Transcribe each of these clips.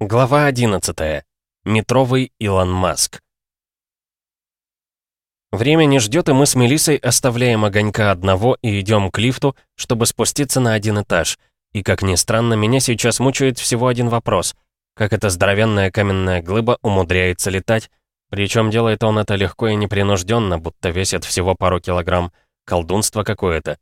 Глава 11. Метровый Илон Маск. Время не ждет, и мы с Мелиссой оставляем огонька одного и идем к лифту, чтобы спуститься на один этаж. И, как ни странно, меня сейчас мучает всего один вопрос. Как эта здоровенная каменная глыба умудряется летать? Причем делает он это легко и непринужденно, будто весит всего пару килограмм. Колдунство какое-то.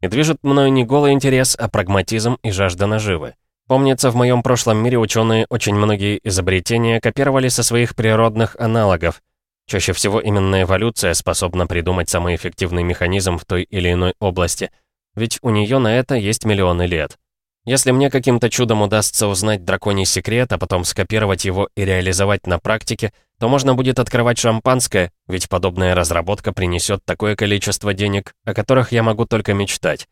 И движет мною не голый интерес, а прагматизм и жажда наживы. Помнится, в моем прошлом мире ученые очень многие изобретения копировали со своих природных аналогов. Чаще всего именно эволюция способна придумать самый эффективный механизм в той или иной области, ведь у нее на это есть миллионы лет. Если мне каким-то чудом удастся узнать драконий секрет, а потом скопировать его и реализовать на практике, то можно будет открывать шампанское, ведь подобная разработка принесет такое количество денег, о которых я могу только мечтать.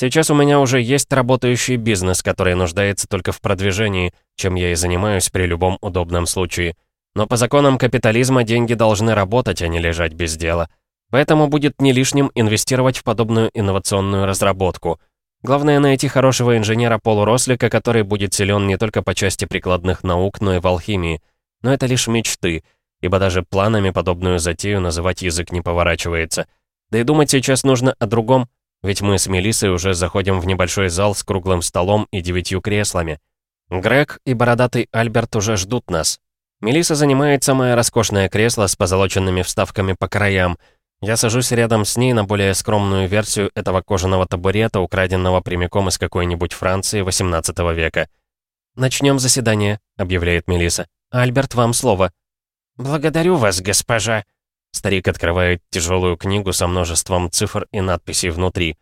Сейчас у меня уже есть работающий бизнес, который нуждается только в продвижении, чем я и занимаюсь при любом удобном случае. Но по законам капитализма деньги должны работать, а не лежать без дела. Поэтому будет не лишним инвестировать в подобную инновационную разработку. Главное найти хорошего инженера-полурослика, который будет силен не только по части прикладных наук, но и в алхимии. Но это лишь мечты, ибо даже планами подобную затею называть язык не поворачивается. Да и думать сейчас нужно о другом, ведь мы с Мелиссой уже заходим в небольшой зал с круглым столом и девятью креслами. Грег и бородатый Альберт уже ждут нас. Мелисса занимает самое роскошное кресло с позолоченными вставками по краям. Я сажусь рядом с ней на более скромную версию этого кожаного табурета, украденного прямиком из какой-нибудь Франции XVIII века. «Начнем заседание», — объявляет Мелисса. «Альберт, вам слово». «Благодарю вас, госпожа», Старик открывает тяжелую книгу со множеством цифр и надписей внутри.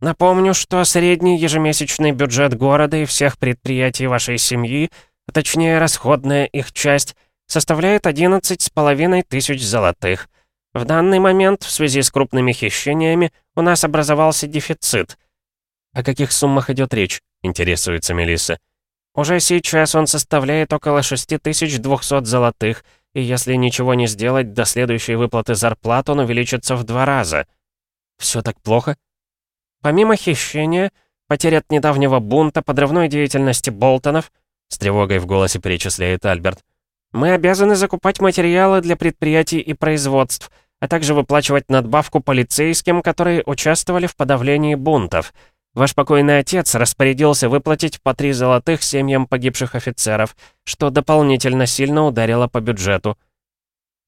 «Напомню, что средний ежемесячный бюджет города и всех предприятий вашей семьи, а точнее расходная их часть, составляет 11 с половиной тысяч золотых. В данный момент, в связи с крупными хищениями, у нас образовался дефицит». «О каких суммах идет речь?» — интересуется Мелисса. «Уже сейчас он составляет около 6200 золотых, и если ничего не сделать, до следующей выплаты зарплат он увеличится в два раза. Все так плохо? Помимо хищения, потерь от недавнего бунта, подрывной деятельности Болтонов, с тревогой в голосе перечисляет Альберт, мы обязаны закупать материалы для предприятий и производств, а также выплачивать надбавку полицейским, которые участвовали в подавлении бунтов — Ваш покойный отец распорядился выплатить по три золотых семьям погибших офицеров, что дополнительно сильно ударило по бюджету.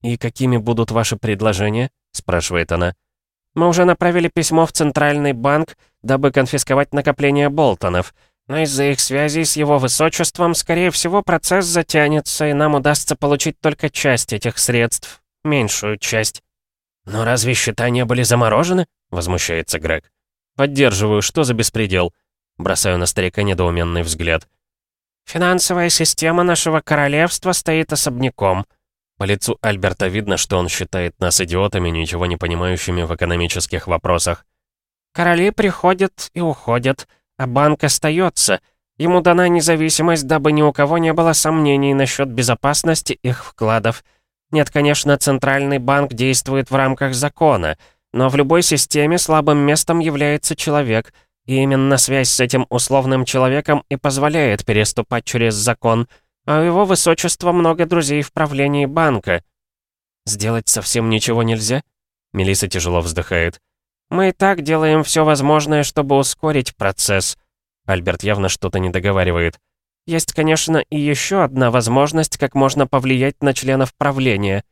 «И какими будут ваши предложения?» — спрашивает она. «Мы уже направили письмо в Центральный банк, дабы конфисковать накопления Болтонов, но из-за их связей с его высочеством, скорее всего, процесс затянется, и нам удастся получить только часть этих средств, меньшую часть». «Но разве счета не были заморожены?» — возмущается Грег. «Поддерживаю, что за беспредел?» Бросаю на старика недоуменный взгляд. «Финансовая система нашего королевства стоит особняком». По лицу Альберта видно, что он считает нас идиотами, ничего не понимающими в экономических вопросах. «Короли приходят и уходят, а банк остается. Ему дана независимость, дабы ни у кого не было сомнений насчет безопасности их вкладов. Нет, конечно, Центральный банк действует в рамках закона — но в любой системе слабым местом является человек, и именно связь с этим условным человеком и позволяет переступать через закон, а у его высочества много друзей в правлении банка. «Сделать совсем ничего нельзя?» Мелиса тяжело вздыхает. «Мы и так делаем все возможное, чтобы ускорить процесс». Альберт явно что-то не договаривает. «Есть, конечно, и еще одна возможность, как можно повлиять на членов правления».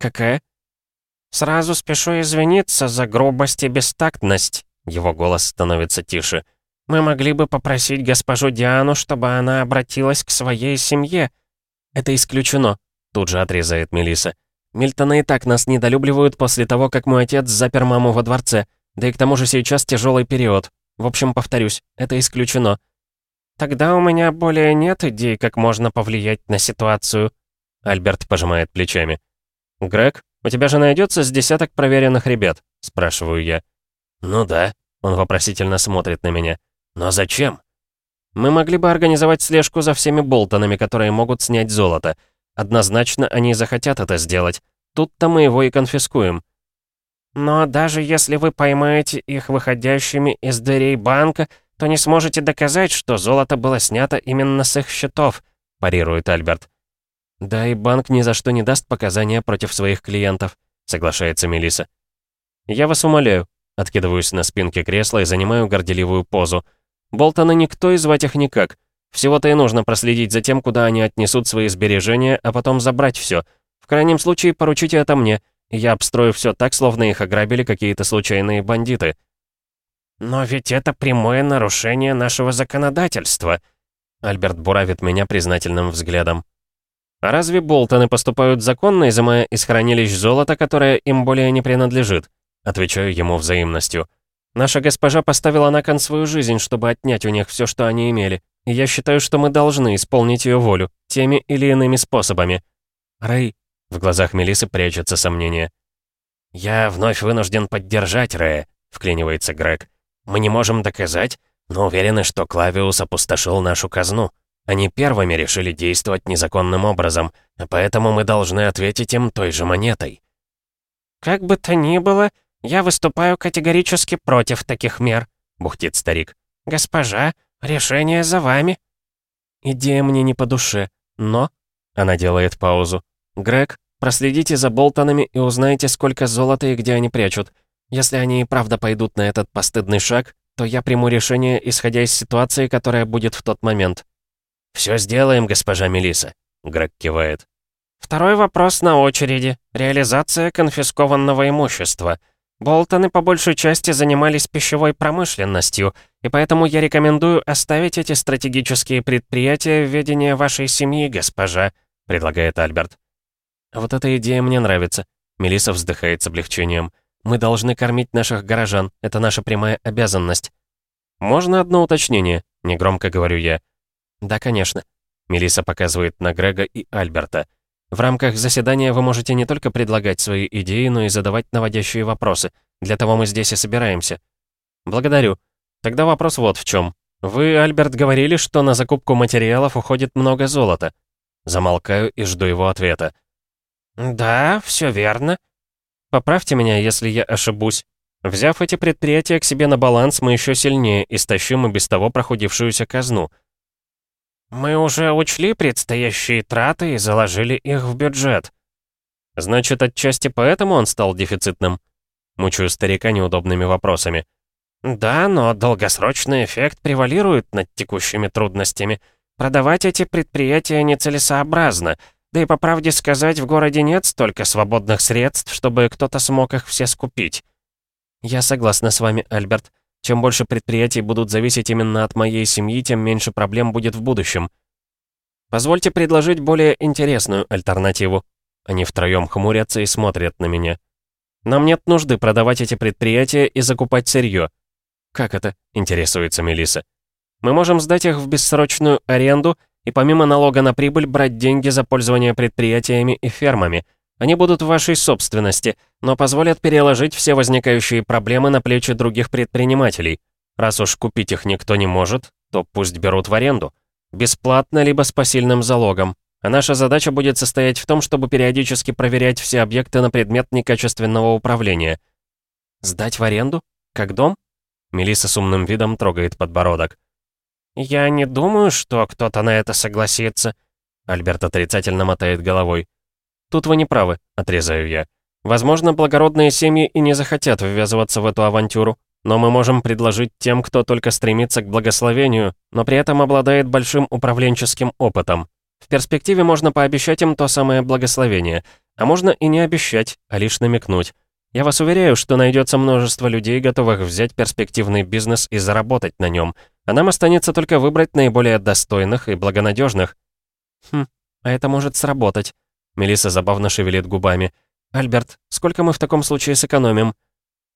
«Какая?» «Сразу спешу извиниться за грубость и бестактность», — его голос становится тише. «Мы могли бы попросить госпожу Диану, чтобы она обратилась к своей семье». «Это исключено», — тут же отрезает Мелиса. «Мильтоны и так нас недолюбливают после того, как мой отец запер маму во дворце. Да и к тому же сейчас тяжелый период. В общем, повторюсь, это исключено». «Тогда у меня более нет идей, как можно повлиять на ситуацию», — Альберт пожимает плечами. «Грег, «У тебя же найдется с десяток проверенных ребят?» — спрашиваю я. «Ну да», — он вопросительно смотрит на меня. «Но зачем?» «Мы могли бы организовать слежку за всеми Болтонами, которые могут снять золото. Однозначно они захотят это сделать. Тут-то мы его и конфискуем». «Но даже если вы поймаете их выходящими из дверей банка, то не сможете доказать, что золото было снято именно с их счетов», — парирует Альберт. «Да и банк ни за что не даст показания против своих клиентов», — соглашается Мелиса. «Я вас умоляю», — откидываюсь на спинке кресла и занимаю горделивую позу. «Болтона никто и звать их никак. Всего-то и нужно проследить за тем, куда они отнесут свои сбережения, а потом забрать все. В крайнем случае, поручите это мне, я обстрою все так, словно их ограбили какие-то случайные бандиты». «Но ведь это прямое нарушение нашего законодательства», Альберт буравит меня признательным взглядом. А разве Болтоны поступают законно, изымая из хранилищ золото, которое им более не принадлежит? Отвечаю ему взаимностью. Наша госпожа поставила на кон свою жизнь, чтобы отнять у них все, что они имели. И я считаю, что мы должны исполнить ее волю, теми или иными способами. Рэй, в глазах Мелисы прячется сомнение. «Я вновь вынужден поддержать Рэя», — вклинивается Грег. «Мы не можем доказать, но уверены, что Клавиус опустошил нашу казну. Они первыми решили действовать незаконным образом, а поэтому мы должны ответить им той же монетой». «Как бы то ни было, я выступаю категорически против таких мер», — бухтит старик. «Госпожа, решение за вами». «Идея мне не по душе, но...» Она делает паузу. «Грег, проследите за Болтонами и узнайте, сколько золота и где они прячут. Если они и правда пойдут на этот постыдный шаг, то я приму решение, исходя из ситуации, которая будет в тот момент». «Все сделаем, госпожа Мелиса. Грег кивает. «Второй вопрос на очереди. Реализация конфискованного имущества. Болтоны по большей части занимались пищевой промышленностью, и поэтому я рекомендую оставить эти стратегические предприятия в ведении вашей семьи, госпожа», — предлагает Альберт. «Вот эта идея мне нравится», — Мелиса вздыхает с облегчением. «Мы должны кормить наших горожан, это наша прямая обязанность». «Можно одно уточнение?» — негромко говорю я. «Да, конечно». Мелиса показывает на Грега и Альберта. «В рамках заседания вы можете не только предлагать свои идеи, но и задавать наводящие вопросы. Для того мы здесь и собираемся». «Благодарю. Тогда вопрос вот в чем. Вы, Альберт, говорили, что на закупку материалов уходит много золота». Замолкаю и жду его ответа. «Да, все верно». «Поправьте меня, если я ошибусь. Взяв эти предприятия к себе на баланс, мы еще сильнее истощим и без того прохудившуюся казну». «Мы уже учли предстоящие траты и заложили их в бюджет». «Значит, отчасти поэтому он стал дефицитным?» Мучаю старика неудобными вопросами. «Да, но долгосрочный эффект превалирует над текущими трудностями. Продавать эти предприятия нецелесообразно. Да и по правде сказать, в городе нет столько свободных средств, чтобы кто-то смог их все скупить». «Я согласна с вами, Альберт. Чем больше предприятий будут зависеть именно от моей семьи, тем меньше проблем будет в будущем. Позвольте предложить более интересную альтернативу. Они втроем хмурятся и смотрят на меня. Нам нет нужды продавать эти предприятия и закупать сырье. Как это? Интересуется Мелиса. Мы можем сдать их в бессрочную аренду и помимо налога на прибыль брать деньги за пользование предприятиями и фермами – они будут в вашей собственности, но позволят переложить все возникающие проблемы на плечи других предпринимателей. Раз уж купить их никто не может, то пусть берут в аренду. Бесплатно, либо с посильным залогом. А наша задача будет состоять в том, чтобы периодически проверять все объекты на предмет некачественного управления. Сдать в аренду? Как дом? Мелиса с умным видом трогает подбородок. «Я не думаю, что кто-то на это согласится», Альберт отрицательно мотает головой. «Тут вы не правы», — отрезаю я. «Возможно, благородные семьи и не захотят ввязываться в эту авантюру, но мы можем предложить тем, кто только стремится к благословению, но при этом обладает большим управленческим опытом. В перспективе можно пообещать им то самое благословение, а можно и не обещать, а лишь намекнуть. Я вас уверяю, что найдется множество людей, готовых взять перспективный бизнес и заработать на нем, а нам останется только выбрать наиболее достойных и благонадежных. Хм, а это может сработать. Мелиса забавно шевелит губами. «Альберт, сколько мы в таком случае сэкономим?»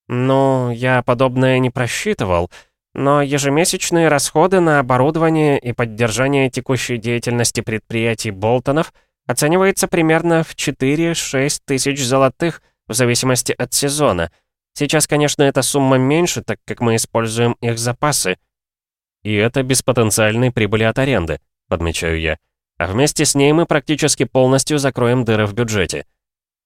«Ну, я подобное не просчитывал, но ежемесячные расходы на оборудование и поддержание текущей деятельности предприятий Болтонов оценивается примерно в 4-6 тысяч золотых, в зависимости от сезона. Сейчас, конечно, эта сумма меньше, так как мы используем их запасы». «И это без потенциальной прибыли от аренды», — подмечаю я. А вместе с ней мы практически полностью закроем дыры в бюджете.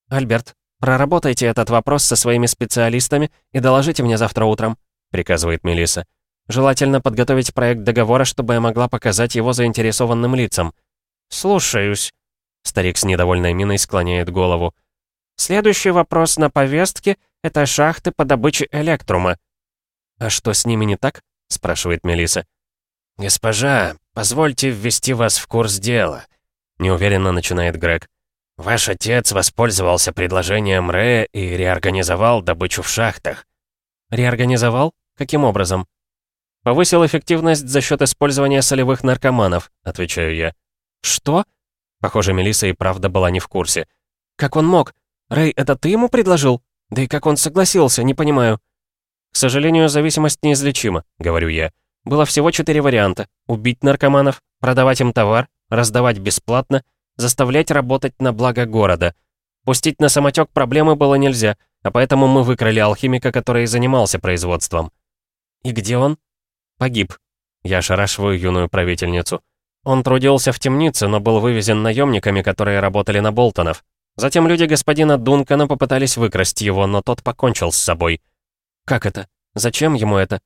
Альберт, проработайте этот вопрос со своими специалистами и доложите мне завтра утром, приказывает Мелиса. Желательно подготовить проект договора, чтобы я могла показать его заинтересованным лицам. «Слушаюсь». Старик с недовольной миной склоняет голову. «Следующий вопрос на повестке — это шахты по добыче электрума». «А что с ними не так?» — спрашивает Мелиса. «Госпожа, позвольте ввести вас в курс дела», — неуверенно начинает Грег. «Ваш отец воспользовался предложением Рэя и реорганизовал добычу в шахтах». «Реорганизовал? Каким образом?» «Повысил эффективность за счет использования солевых наркоманов», — отвечаю я. «Что?» Похоже, Мелиса и правда была не в курсе. «Как он мог? Рэй, это ты ему предложил? Да и как он согласился, не понимаю». «К сожалению, зависимость неизлечима», — говорю я. «Было всего четыре варианта. Убить наркоманов, продавать им товар, раздавать бесплатно, заставлять работать на благо города. Пустить на самотек проблемы было нельзя, а поэтому мы выкрали алхимика, который занимался производством». «И где он?» «Погиб». Я ошарашиваю юную правительницу. Он трудился в темнице, но был вывезен наемниками, которые работали на Болтонов. Затем люди господина Дункана попытались выкрасть его, но тот покончил с собой. Как это? Зачем ему это?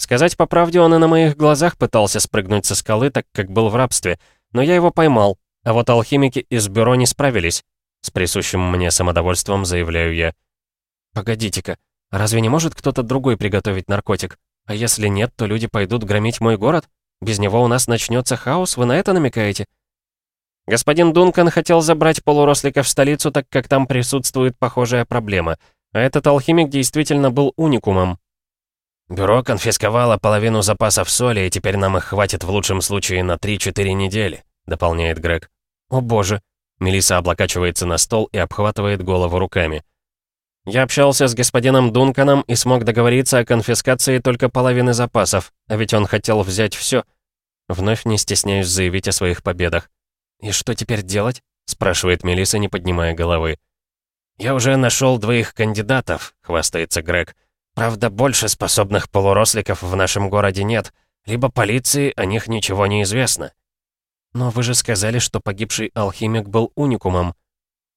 Сказать по правде, он и на моих глазах пытался спрыгнуть со скалы, так как был в рабстве, но я его поймал, а вот алхимики из бюро не справились. С присущим мне самодовольством заявляю я. Погодите-ка, разве не может кто-то другой приготовить наркотик? А если нет, то люди пойдут громить мой город? Без него у нас начнется хаос, вы на это намекаете? Господин Дункан хотел забрать полурослика в столицу, так как там присутствует похожая проблема. А этот алхимик действительно был уникумом. Бюро конфисковало половину запасов соли, и теперь нам их хватит в лучшем случае на 3-4 недели, дополняет Грег. О боже. Мелиса облокачивается на стол и обхватывает голову руками. Я общался с господином Дунканом и смог договориться о конфискации только половины запасов, а ведь он хотел взять все. Вновь не стесняюсь заявить о своих победах. «И что теперь делать?» — спрашивает Мелиса, не поднимая головы. «Я уже нашел двоих кандидатов», — хвастается Грег. «Правда, больше способных полуросликов в нашем городе нет. Либо полиции о них ничего не известно». «Но вы же сказали, что погибший алхимик был уникумом».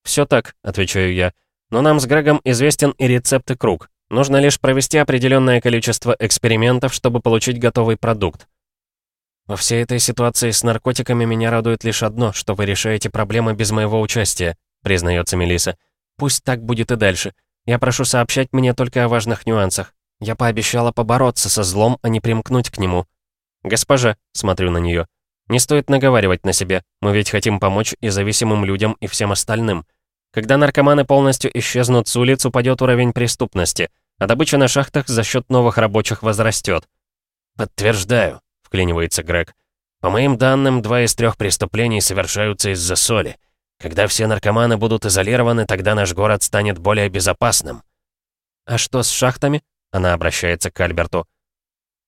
«Все так», — отвечаю я. Но нам с Грегом известен и рецепт и круг. Нужно лишь провести определенное количество экспериментов, чтобы получить готовый продукт. Во всей этой ситуации с наркотиками меня радует лишь одно, что вы решаете проблемы без моего участия, признается Мелиса. Пусть так будет и дальше. Я прошу сообщать мне только о важных нюансах. Я пообещала побороться со злом, а не примкнуть к нему. Госпожа, смотрю на нее, не стоит наговаривать на себя. Мы ведь хотим помочь и зависимым людям, и всем остальным. Когда наркоманы полностью исчезнут с улиц, упадет уровень преступности, а добыча на шахтах за счет новых рабочих возрастет. «Подтверждаю», — вклинивается Грег. «По моим данным, два из трех преступлений совершаются из-за соли. Когда все наркоманы будут изолированы, тогда наш город станет более безопасным». «А что с шахтами?» — она обращается к Альберту.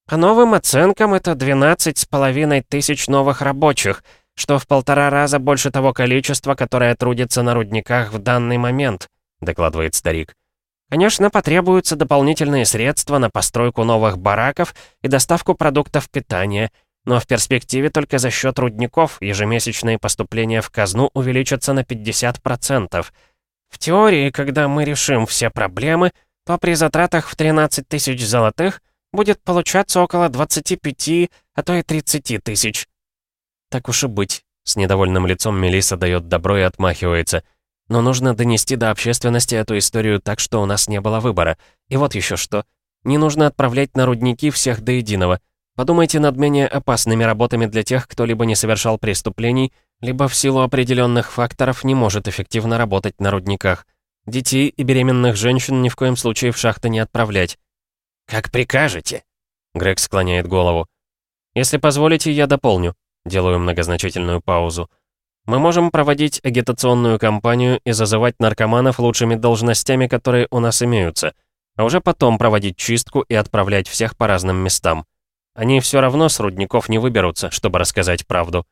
«По новым оценкам, это 12 с половиной тысяч новых рабочих, что в полтора раза больше того количества, которое трудится на рудниках в данный момент», — докладывает старик. «Конечно, потребуются дополнительные средства на постройку новых бараков и доставку продуктов питания, но в перспективе только за счет рудников ежемесячные поступления в казну увеличатся на 50%. В теории, когда мы решим все проблемы, то при затратах в 13 тысяч золотых будет получаться около 25, а то и 30 тысяч. Так уж и быть. С недовольным лицом Мелиса дает добро и отмахивается. Но нужно донести до общественности эту историю так, что у нас не было выбора. И вот еще что. Не нужно отправлять на рудники всех до единого. Подумайте над менее опасными работами для тех, кто либо не совершал преступлений, либо в силу определенных факторов не может эффективно работать на рудниках. Детей и беременных женщин ни в коем случае в шахты не отправлять. «Как прикажете?» Грег склоняет голову. «Если позволите, я дополню. Делаю многозначительную паузу. Мы можем проводить агитационную кампанию и зазывать наркоманов лучшими должностями, которые у нас имеются, а уже потом проводить чистку и отправлять всех по разным местам. Они все равно с рудников не выберутся, чтобы рассказать правду.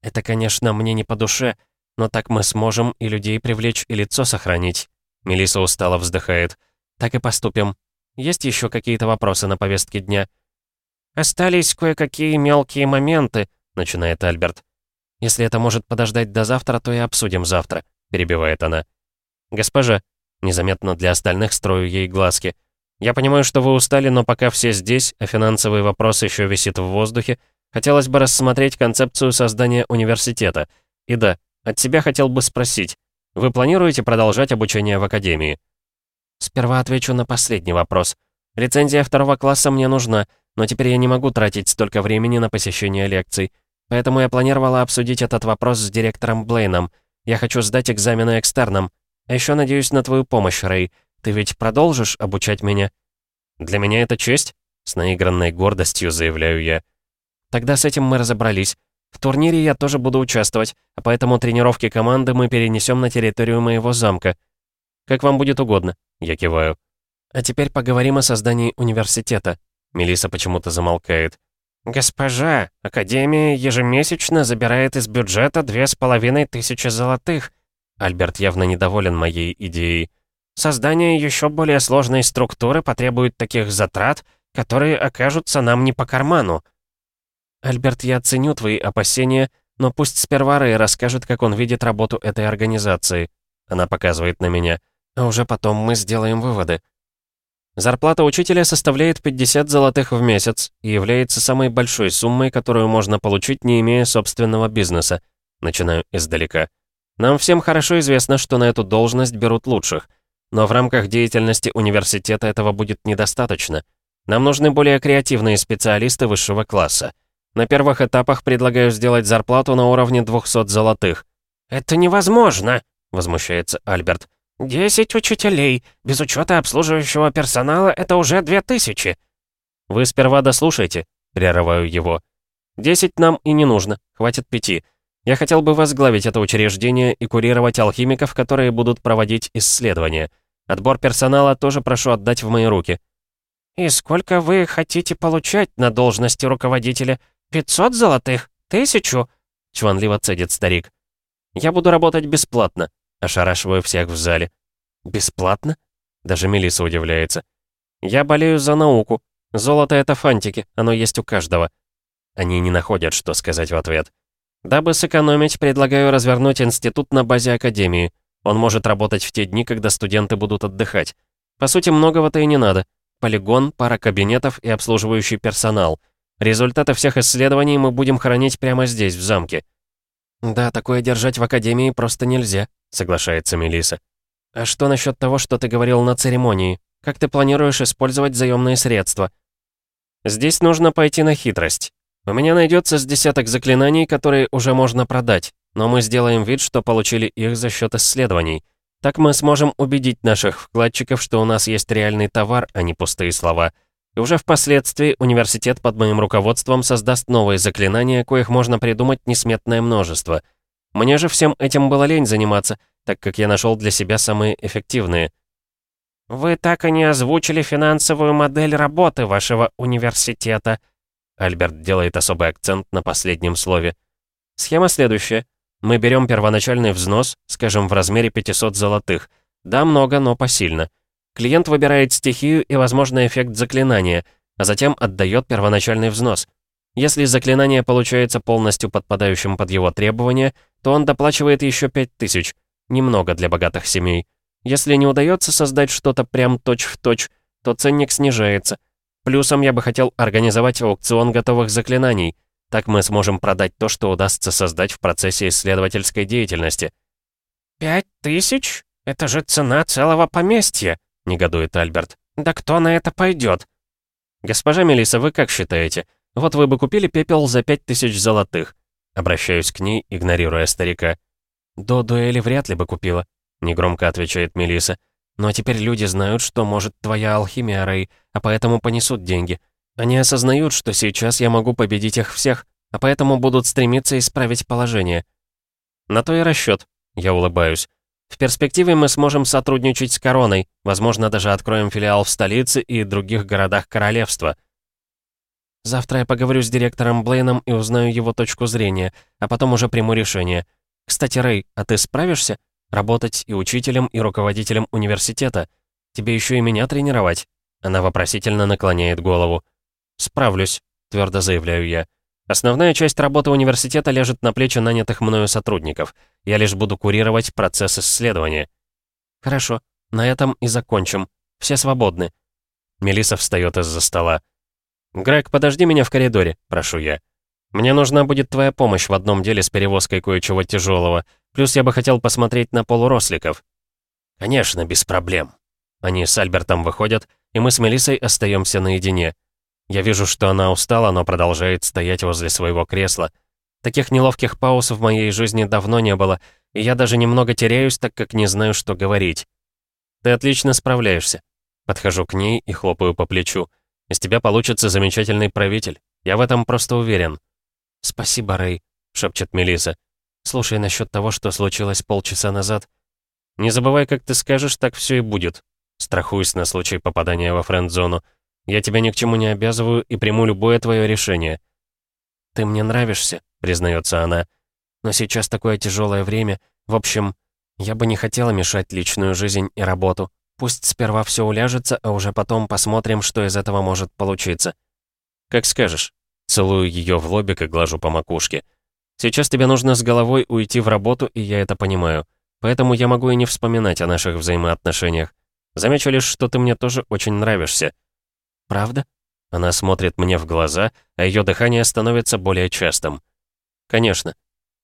Это, конечно, мне не по душе, но так мы сможем и людей привлечь, и лицо сохранить. Мелиса устало вздыхает. Так и поступим. Есть еще какие-то вопросы на повестке дня? Остались кое-какие мелкие моменты, — начинает Альберт. «Если это может подождать до завтра, то и обсудим завтра», — перебивает она. «Госпожа», — незаметно для остальных строю ей глазки, «я понимаю, что вы устали, но пока все здесь, а финансовый вопрос еще висит в воздухе, Хотелось бы рассмотреть концепцию создания университета. И да, от себя хотел бы спросить, вы планируете продолжать обучение в Академии? Сперва отвечу на последний вопрос. Лицензия второго класса мне нужна, но теперь я не могу тратить столько времени на посещение лекций. Поэтому я планировала обсудить этот вопрос с директором Блейном. Я хочу сдать экзамены экстерном. А еще надеюсь на твою помощь, Рэй. Ты ведь продолжишь обучать меня? Для меня это честь, с наигранной гордостью заявляю я. Тогда с этим мы разобрались. В турнире я тоже буду участвовать, а поэтому тренировки команды мы перенесем на территорию моего замка. Как вам будет угодно, я киваю. А теперь поговорим о создании университета. Мелиса почему-то замолкает. «Госпожа, Академия ежемесячно забирает из бюджета две с половиной тысячи золотых». Альберт явно недоволен моей идеей. «Создание еще более сложной структуры потребует таких затрат, которые окажутся нам не по карману». «Альберт, я ценю твои опасения, но пусть сперва Рэй расскажет, как он видит работу этой организации». Она показывает на меня. «А уже потом мы сделаем выводы». Зарплата учителя составляет 50 золотых в месяц и является самой большой суммой, которую можно получить, не имея собственного бизнеса. Начинаю издалека. Нам всем хорошо известно, что на эту должность берут лучших. Но в рамках деятельности университета этого будет недостаточно. Нам нужны более креативные специалисты высшего класса. На первых этапах предлагаю сделать зарплату на уровне 200 золотых. «Это невозможно!» — возмущается Альберт. «Десять учителей. Без учета обслуживающего персонала это уже две тысячи». «Вы сперва дослушайте», — прерываю его. «Десять нам и не нужно, хватит пяти. Я хотел бы возглавить это учреждение и курировать алхимиков, которые будут проводить исследования. Отбор персонала тоже прошу отдать в мои руки». «И сколько вы хотите получать на должности руководителя? Пятьсот золотых? Тысячу?» — чванливо цедит старик. «Я буду работать бесплатно», Ошарашиваю всех в зале. «Бесплатно?» Даже Мелисса удивляется. «Я болею за науку. Золото — это фантики, оно есть у каждого». Они не находят, что сказать в ответ. Дабы сэкономить, предлагаю развернуть институт на базе Академии. Он может работать в те дни, когда студенты будут отдыхать. По сути, многого-то и не надо. Полигон, пара кабинетов и обслуживающий персонал. Результаты всех исследований мы будем хранить прямо здесь, в замке. Да, такое держать в Академии просто нельзя соглашается Мелиса. «А что насчет того, что ты говорил на церемонии? Как ты планируешь использовать заемные средства?» «Здесь нужно пойти на хитрость. У меня найдется с десяток заклинаний, которые уже можно продать, но мы сделаем вид, что получили их за счет исследований. Так мы сможем убедить наших вкладчиков, что у нас есть реальный товар, а не пустые слова. И уже впоследствии университет под моим руководством создаст новые заклинания, коих можно придумать несметное множество — мне же всем этим было лень заниматься, так как я нашел для себя самые эффективные. «Вы так и не озвучили финансовую модель работы вашего университета», Альберт делает особый акцент на последнем слове. Схема следующая. Мы берем первоначальный взнос, скажем, в размере 500 золотых. Да, много, но посильно. Клиент выбирает стихию и возможный эффект заклинания, а затем отдает первоначальный взнос. Если заклинание получается полностью подпадающим под его требования, то он доплачивает еще 5000. Немного для богатых семей. Если не удается создать что-то прям точь-в-точь, то ценник снижается. Плюсом я бы хотел организовать аукцион готовых заклинаний. Так мы сможем продать то, что удастся создать в процессе исследовательской деятельности. «Пять тысяч? Это же цена целого поместья!» — негодует Альберт. «Да кто на это пойдет?» «Госпожа Мелиса, вы как считаете? Вот вы бы купили пепел за пять тысяч золотых. Обращаюсь к ней, игнорируя старика. «До дуэли вряд ли бы купила», — негромко отвечает Мелиса. «Но теперь люди знают, что может твоя алхимия, Рэй, а поэтому понесут деньги. Они осознают, что сейчас я могу победить их всех, а поэтому будут стремиться исправить положение». «На то и расчет», — я улыбаюсь. «В перспективе мы сможем сотрудничать с Короной, возможно, даже откроем филиал в столице и других городах королевства». Завтра я поговорю с директором Блейном и узнаю его точку зрения, а потом уже приму решение. Кстати, Рэй, а ты справишься? Работать и учителем, и руководителем университета. Тебе еще и меня тренировать?» Она вопросительно наклоняет голову. «Справлюсь», — твердо заявляю я. «Основная часть работы университета лежит на плечи нанятых мною сотрудников. Я лишь буду курировать процесс исследования». «Хорошо, на этом и закончим. Все свободны». Мелиса встает из-за стола. «Грег, подожди меня в коридоре», — прошу я. Мне нужна будет твоя помощь в одном деле с перевозкой кое-чего тяжелого. Плюс я бы хотел посмотреть на полуросликов». «Конечно, без проблем». Они с Альбертом выходят, и мы с Мелиссой остаемся наедине. Я вижу, что она устала, но продолжает стоять возле своего кресла. Таких неловких пауз в моей жизни давно не было, и я даже немного теряюсь, так как не знаю, что говорить. Ты отлично справляешься. Подхожу к ней и хлопаю по плечу. Из тебя получится замечательный правитель. Я в этом просто уверен. «Спасибо, Рэй», — шепчет Мелиса. «Слушай, насчет того, что случилось полчаса назад. Не забывай, как ты скажешь, так все и будет. Страхуюсь на случай попадания во френд-зону. Я тебя ни к чему не обязываю и приму любое твое решение». «Ты мне нравишься», — признается она. «Но сейчас такое тяжелое время. В общем, я бы не хотела мешать личную жизнь и работу. Пусть сперва все уляжется, а уже потом посмотрим, что из этого может получиться». «Как скажешь». Целую ее в лобик и глажу по макушке. «Сейчас тебе нужно с головой уйти в работу, и я это понимаю. Поэтому я могу и не вспоминать о наших взаимоотношениях. Замечу лишь, что ты мне тоже очень нравишься». «Правда?» Она смотрит мне в глаза, а ее дыхание становится более частым. «Конечно».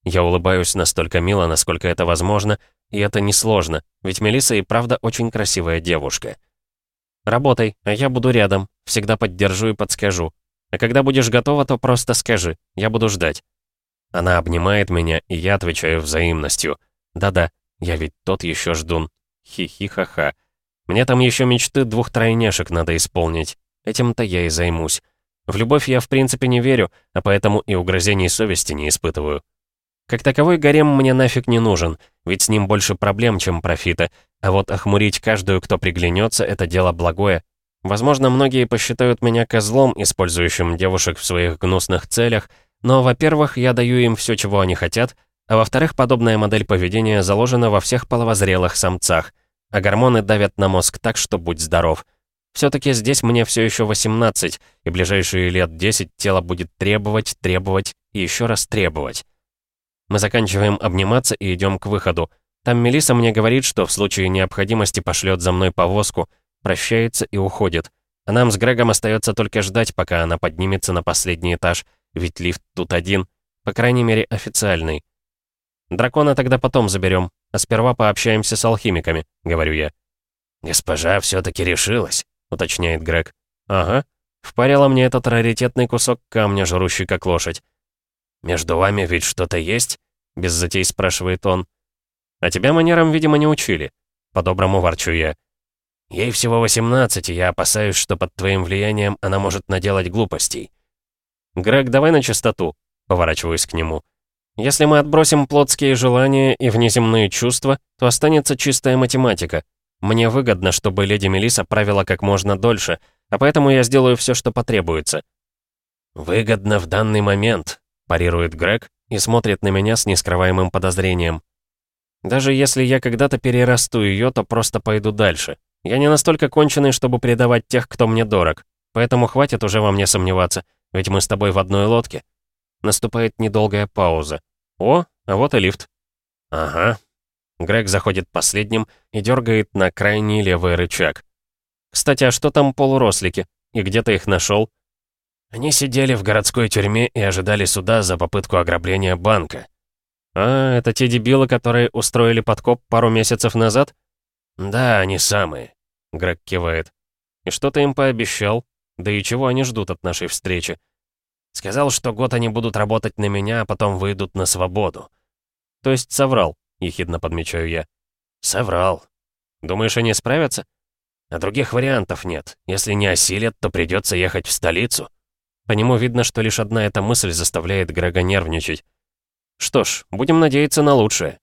Я улыбаюсь настолько мило, насколько это возможно, и это несложно, ведь Мелиса и правда очень красивая девушка. «Работай, а я буду рядом, всегда поддержу и подскажу. А когда будешь готова, то просто скажи. Я буду ждать». Она обнимает меня, и я отвечаю взаимностью. «Да-да, я ведь тот еще ждун. Хи-хи-ха-ха. Мне там еще мечты двух тройняшек надо исполнить. Этим-то я и займусь. В любовь я в принципе не верю, а поэтому и угрызений совести не испытываю. Как таковой гарем мне нафиг не нужен, ведь с ним больше проблем, чем профита. А вот охмурить каждую, кто приглянется, это дело благое. Возможно, многие посчитают меня козлом, использующим девушек в своих гнусных целях, но, во-первых, я даю им все, чего они хотят, а во-вторых, подобная модель поведения заложена во всех половозрелых самцах, а гормоны давят на мозг так, что будь здоров. Все-таки здесь мне все еще 18, и ближайшие лет 10 тело будет требовать, требовать и еще раз требовать. Мы заканчиваем обниматься и идем к выходу. Там Мелиса мне говорит, что в случае необходимости пошлет за мной повозку — прощается и уходит. А нам с Грегом остается только ждать, пока она поднимется на последний этаж, ведь лифт тут один, по крайней мере официальный. Дракона тогда потом заберем, а сперва пообщаемся с алхимиками, говорю я. «Госпожа все-таки решилась», — уточняет Грег. «Ага. Впарила мне этот раритетный кусок камня, жрущий как лошадь». «Между вами ведь что-то есть?» — без затей спрашивает он. «А тебя манерам, видимо, не учили». По-доброму ворчу я. Ей всего 18, и я опасаюсь, что под твоим влиянием она может наделать глупостей». «Грег, давай на чистоту», — поворачиваюсь к нему. «Если мы отбросим плотские желания и внеземные чувства, то останется чистая математика. Мне выгодно, чтобы леди Мелиса правила как можно дольше, а поэтому я сделаю все, что потребуется». «Выгодно в данный момент», — парирует Грег и смотрит на меня с нескрываемым подозрением. «Даже если я когда-то перерасту ее, то просто пойду дальше. Я не настолько конченый, чтобы предавать тех, кто мне дорог. Поэтому хватит уже во мне сомневаться, ведь мы с тобой в одной лодке. Наступает недолгая пауза. О, а вот и лифт. Ага. Грег заходит последним и дергает на крайний левый рычаг. Кстати, а что там полурослики? И где ты их нашел? Они сидели в городской тюрьме и ожидали суда за попытку ограбления банка. А, это те дебилы, которые устроили подкоп пару месяцев назад? «Да, они самые», — Грег кивает. «И что ты им пообещал? Да и чего они ждут от нашей встречи?» «Сказал, что год они будут работать на меня, а потом выйдут на свободу». «То есть соврал?» — ехидно подмечаю я. «Соврал». «Думаешь, они справятся?» «А других вариантов нет. Если не осилят, то придется ехать в столицу». По нему видно, что лишь одна эта мысль заставляет Грега нервничать. «Что ж, будем надеяться на лучшее».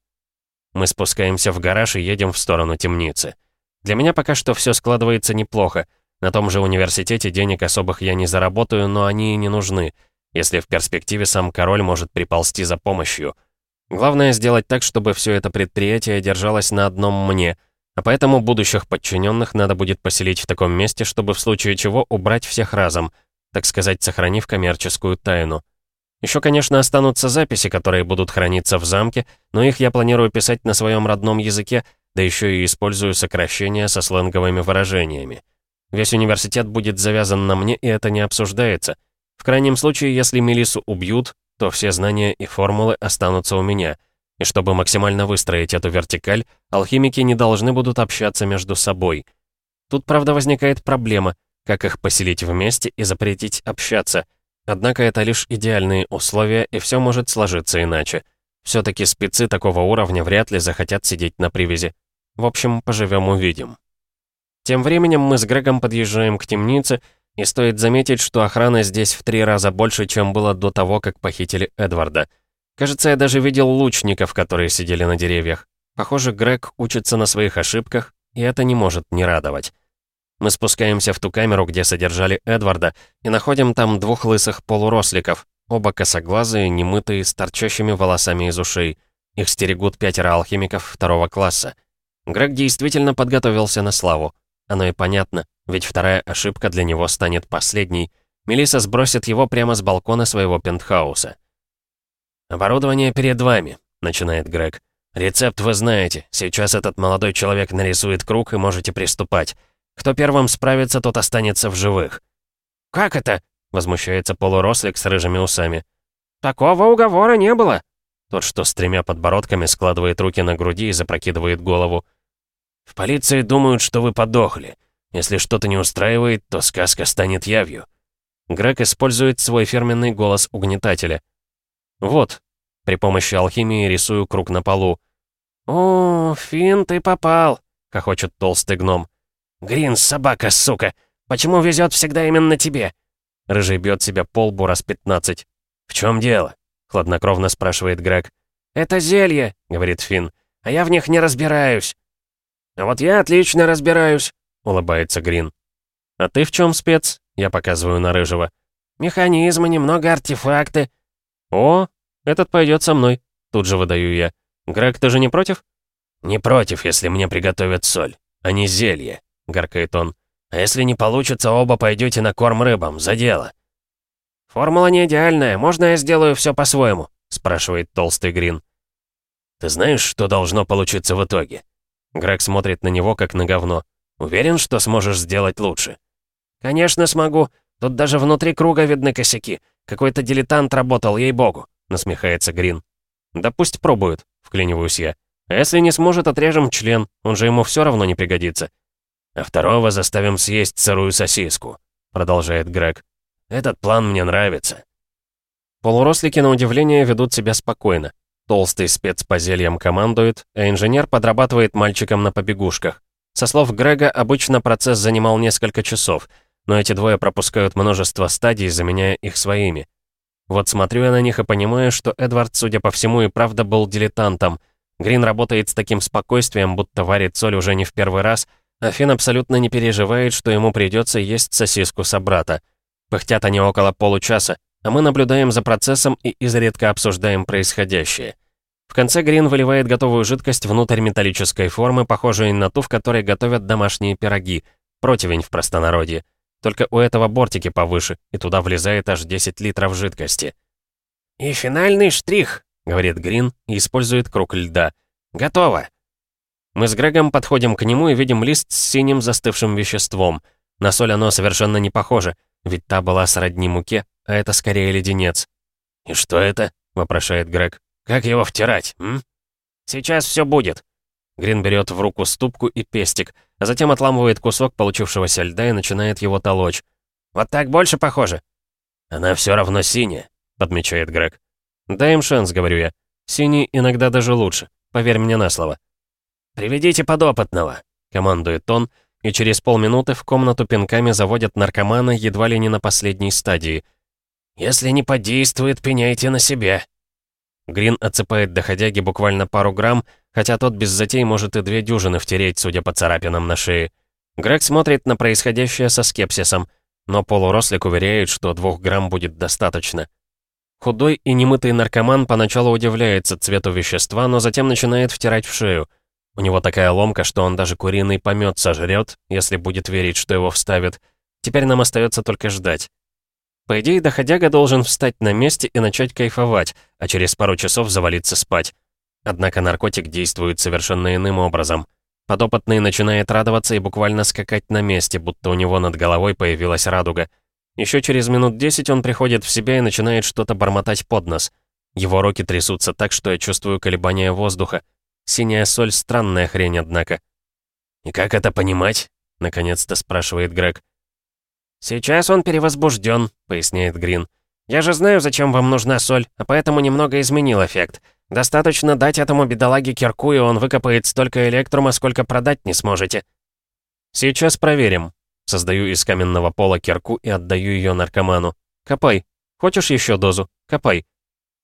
Мы спускаемся в гараж и едем в сторону темницы. Для меня пока что все складывается неплохо. На том же университете денег особых я не заработаю, но они и не нужны, если в перспективе сам король может приползти за помощью. Главное сделать так, чтобы все это предприятие держалось на одном мне, а поэтому будущих подчиненных надо будет поселить в таком месте, чтобы в случае чего убрать всех разом, так сказать, сохранив коммерческую тайну. Еще, конечно, останутся записи, которые будут храниться в замке, но их я планирую писать на своем родном языке, да еще и использую сокращения со сленговыми выражениями. Весь университет будет завязан на мне, и это не обсуждается. В крайнем случае, если Мелису убьют, то все знания и формулы останутся у меня. И чтобы максимально выстроить эту вертикаль, алхимики не должны будут общаться между собой. Тут, правда, возникает проблема, как их поселить вместе и запретить общаться. Однако это лишь идеальные условия, и все может сложиться иначе. Все-таки спецы такого уровня вряд ли захотят сидеть на привязи. В общем, поживем-увидим. Тем временем мы с Грегом подъезжаем к темнице, и стоит заметить, что охраны здесь в три раза больше, чем было до того, как похитили Эдварда. Кажется, я даже видел лучников, которые сидели на деревьях. Похоже, Грег учится на своих ошибках, и это не может не радовать. Мы спускаемся в ту камеру, где содержали Эдварда, и находим там двух лысых полуросликов, оба косоглазые, немытые, с торчащими волосами из ушей. Их стерегут пятеро алхимиков второго класса. Грег действительно подготовился на славу. Оно и понятно, ведь вторая ошибка для него станет последней. Мелисса сбросит его прямо с балкона своего пентхауса. «Оборудование перед вами», — начинает Грег. «Рецепт вы знаете. Сейчас этот молодой человек нарисует круг, и можете приступать. Кто первым справится, тот останется в живых». «Как это?» — возмущается полурослик с рыжими усами. «Такого уговора не было». Тот, что с тремя подбородками, складывает руки на груди и запрокидывает голову. «В полиции думают, что вы подохли. Если что-то не устраивает, то сказка станет явью». Грег использует свой фирменный голос угнетателя. «Вот». При помощи алхимии рисую круг на полу. «О, Фин, ты попал!» — хохочет толстый гном. «Грин, собака, сука! Почему везет всегда именно тебе?» Рыжий бьет себя по лбу раз пятнадцать. «В чем дело?» — хладнокровно спрашивает Грег. «Это зелье», — говорит Фин, — «а я в них не разбираюсь». «А вот я отлично разбираюсь», — улыбается Грин. «А ты в чем спец?» — я показываю на Рыжего. «Механизмы, немного артефакты». «О, этот пойдет со мной», — тут же выдаю я. «Грег, ты же не против?» «Не против, если мне приготовят соль, а не зелье», — гаркает он. «А если не получится, оба пойдете на корм рыбам, за дело». «Формула не идеальная, можно я сделаю все по-своему?» — спрашивает толстый Грин. «Ты знаешь, что должно получиться в итоге?» Грег смотрит на него, как на говно. «Уверен, что сможешь сделать лучше?» «Конечно смогу. Тут даже внутри круга видны косяки. Какой-то дилетант работал, ей-богу», — насмехается Грин. «Да пусть пробует», — вклиниваюсь я. «А если не сможет, отрежем член, он же ему все равно не пригодится». «А второго заставим съесть сырую сосиску», — продолжает Грег. «Этот план мне нравится». Полурослики, на удивление, ведут себя спокойно. Толстый спец по зельям командует, а инженер подрабатывает мальчиком на побегушках. Со слов Грега, обычно процесс занимал несколько часов, но эти двое пропускают множество стадий, заменяя их своими. Вот смотрю я на них и понимаю, что Эдвард, судя по всему, и правда был дилетантом. Грин работает с таким спокойствием, будто варит соль уже не в первый раз, а Финн абсолютно не переживает, что ему придется есть сосиску собрата. Пыхтят они около получаса, а мы наблюдаем за процессом и изредка обсуждаем происходящее. В конце Грин выливает готовую жидкость внутрь металлической формы, похожей на ту, в которой готовят домашние пироги, противень в простонародье. Только у этого бортики повыше, и туда влезает аж 10 литров жидкости. «И финальный штрих», — говорит Грин и использует круг льда. «Готово». Мы с Грегом подходим к нему и видим лист с синим застывшим веществом. На соль оно совершенно не похоже, ведь та была сродни муке, а это скорее леденец. «И что это?» — вопрошает Грег. «Как его втирать, м?» «Сейчас все будет». Грин берет в руку ступку и пестик, а затем отламывает кусок получившегося льда и начинает его толочь. «Вот так больше похоже». «Она все равно синяя», — подмечает Грег. «Дай им шанс», — говорю я. «Синий иногда даже лучше. Поверь мне на слово». «Приведите подопытного», — командует он, и через полминуты в комнату пинками заводят наркомана едва ли не на последней стадии — «Если не подействует, пеняйте на себя». Грин отсыпает доходяги буквально пару грамм, хотя тот без затей может и две дюжины втереть, судя по царапинам на шее. Грег смотрит на происходящее со скепсисом, но полурослик уверяет, что двух грамм будет достаточно. Худой и немытый наркоман поначалу удивляется цвету вещества, но затем начинает втирать в шею. У него такая ломка, что он даже куриный помет сожрет, если будет верить, что его вставят. Теперь нам остается только ждать. По идее, доходяга должен встать на месте и начать кайфовать, а через пару часов завалиться спать. Однако наркотик действует совершенно иным образом. Подопытный начинает радоваться и буквально скакать на месте, будто у него над головой появилась радуга. Еще через минут десять он приходит в себя и начинает что-то бормотать под нос. Его руки трясутся так, что я чувствую колебания воздуха. Синяя соль — странная хрень, однако. «И как это понимать?» — наконец-то спрашивает Грег. «Сейчас он перевозбужден», — поясняет Грин. «Я же знаю, зачем вам нужна соль, а поэтому немного изменил эффект. Достаточно дать этому бедолаге кирку, и он выкопает столько электрума, сколько продать не сможете». «Сейчас проверим». Создаю из каменного пола кирку и отдаю ее наркоману. «Копай. Хочешь еще дозу? Копай».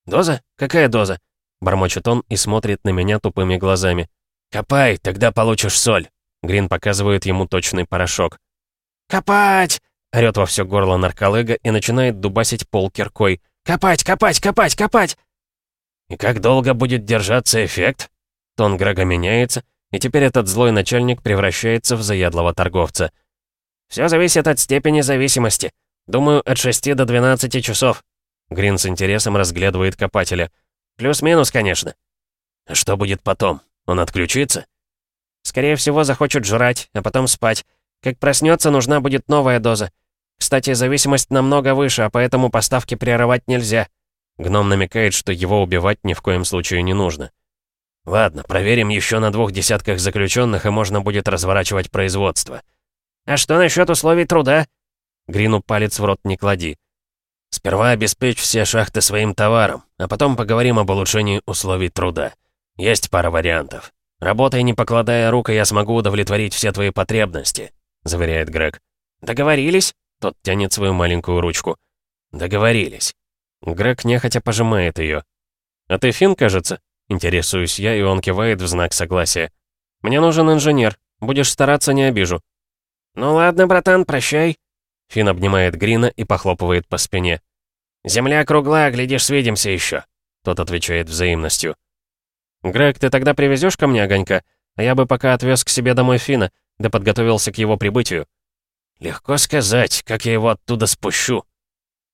«Доза? Какая доза?» Бормочет он и смотрит на меня тупыми глазами. «Копай, тогда получишь соль». Грин показывает ему точный порошок. «Копать!» Орёт во все горло нарколыга и начинает дубасить пол киркой. «Копать, копать, копать, копать!» «И как долго будет держаться эффект?» Тон Грега меняется, и теперь этот злой начальник превращается в заядлого торговца. «Все зависит от степени зависимости. Думаю, от 6 до 12 часов». Грин с интересом разглядывает копателя. «Плюс-минус, конечно». «А что будет потом? Он отключится?» «Скорее всего, захочет жрать, а потом спать. Как проснется, нужна будет новая доза. Кстати, зависимость намного выше, а поэтому поставки прерывать нельзя. Гном намекает, что его убивать ни в коем случае не нужно. Ладно, проверим еще на двух десятках заключенных, и можно будет разворачивать производство. А что насчет условий труда? Грину палец в рот не клади. Сперва обеспечь все шахты своим товаром, а потом поговорим об улучшении условий труда. Есть пара вариантов. Работай, не покладая рук, и я смогу удовлетворить все твои потребности», — заверяет Грег. «Договорились?» Тот тянет свою маленькую ручку. «Договорились». Грег нехотя пожимает ее. «А ты фин, кажется?» Интересуюсь я, и он кивает в знак согласия. «Мне нужен инженер. Будешь стараться, не обижу». «Ну ладно, братан, прощай». Фин обнимает Грина и похлопывает по спине. «Земля круглая, глядишь, свидимся еще. Тот отвечает взаимностью. «Грег, ты тогда привезешь ко мне огонька? А я бы пока отвез к себе домой Фина, да подготовился к его прибытию». «Легко сказать, как я его оттуда спущу».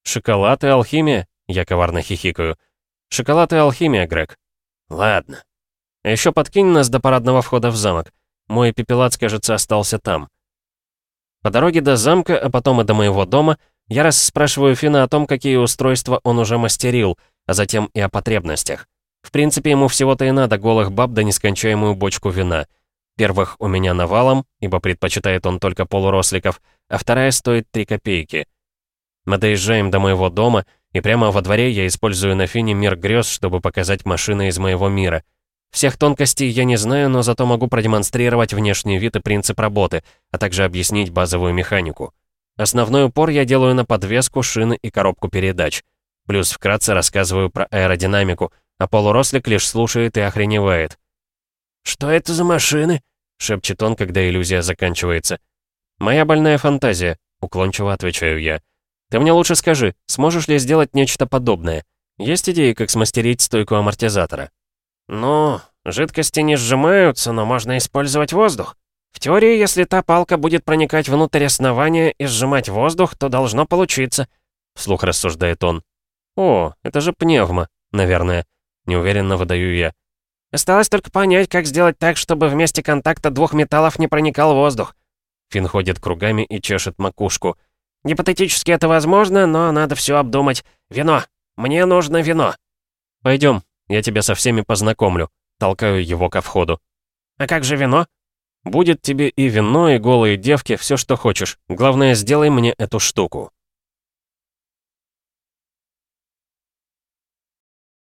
«Шоколад и алхимия?» Я коварно хихикаю. «Шоколад и алхимия, Грег». «Ладно». А еще подкинь нас до парадного входа в замок. Мой пепелац, кажется, остался там. По дороге до замка, а потом и до моего дома, я раз спрашиваю Фина о том, какие устройства он уже мастерил, а затем и о потребностях. В принципе, ему всего-то и надо голых баб да нескончаемую бочку вина. Первых у меня навалом, ибо предпочитает он только полуросликов, а вторая стоит 3 копейки. Мы доезжаем до моего дома, и прямо во дворе я использую на фине мир грез, чтобы показать машины из моего мира. Всех тонкостей я не знаю, но зато могу продемонстрировать внешний вид и принцип работы, а также объяснить базовую механику. Основной упор я делаю на подвеску, шины и коробку передач. Плюс вкратце рассказываю про аэродинамику, а полурослик лишь слушает и охреневает. «Что это за машины?» — шепчет он, когда иллюзия заканчивается. «Моя больная фантазия», — уклончиво отвечаю я. «Ты мне лучше скажи, сможешь ли сделать нечто подобное? Есть идеи, как смастерить стойку амортизатора?» «Ну, жидкости не сжимаются, но можно использовать воздух. В теории, если та палка будет проникать внутрь основания и сжимать воздух, то должно получиться», — вслух рассуждает он. «О, это же пневма, наверное. Неуверенно выдаю я. Осталось только понять, как сделать так, чтобы вместе контакта двух металлов не проникал воздух. Фин ходит кругами и чешет макушку. Гипотетически это возможно, но надо все обдумать. Вино. Мне нужно вино. Пойдем, я тебя со всеми познакомлю. Толкаю его ко входу. А как же вино? Будет тебе и вино, и голые девки, все, что хочешь. Главное, сделай мне эту штуку.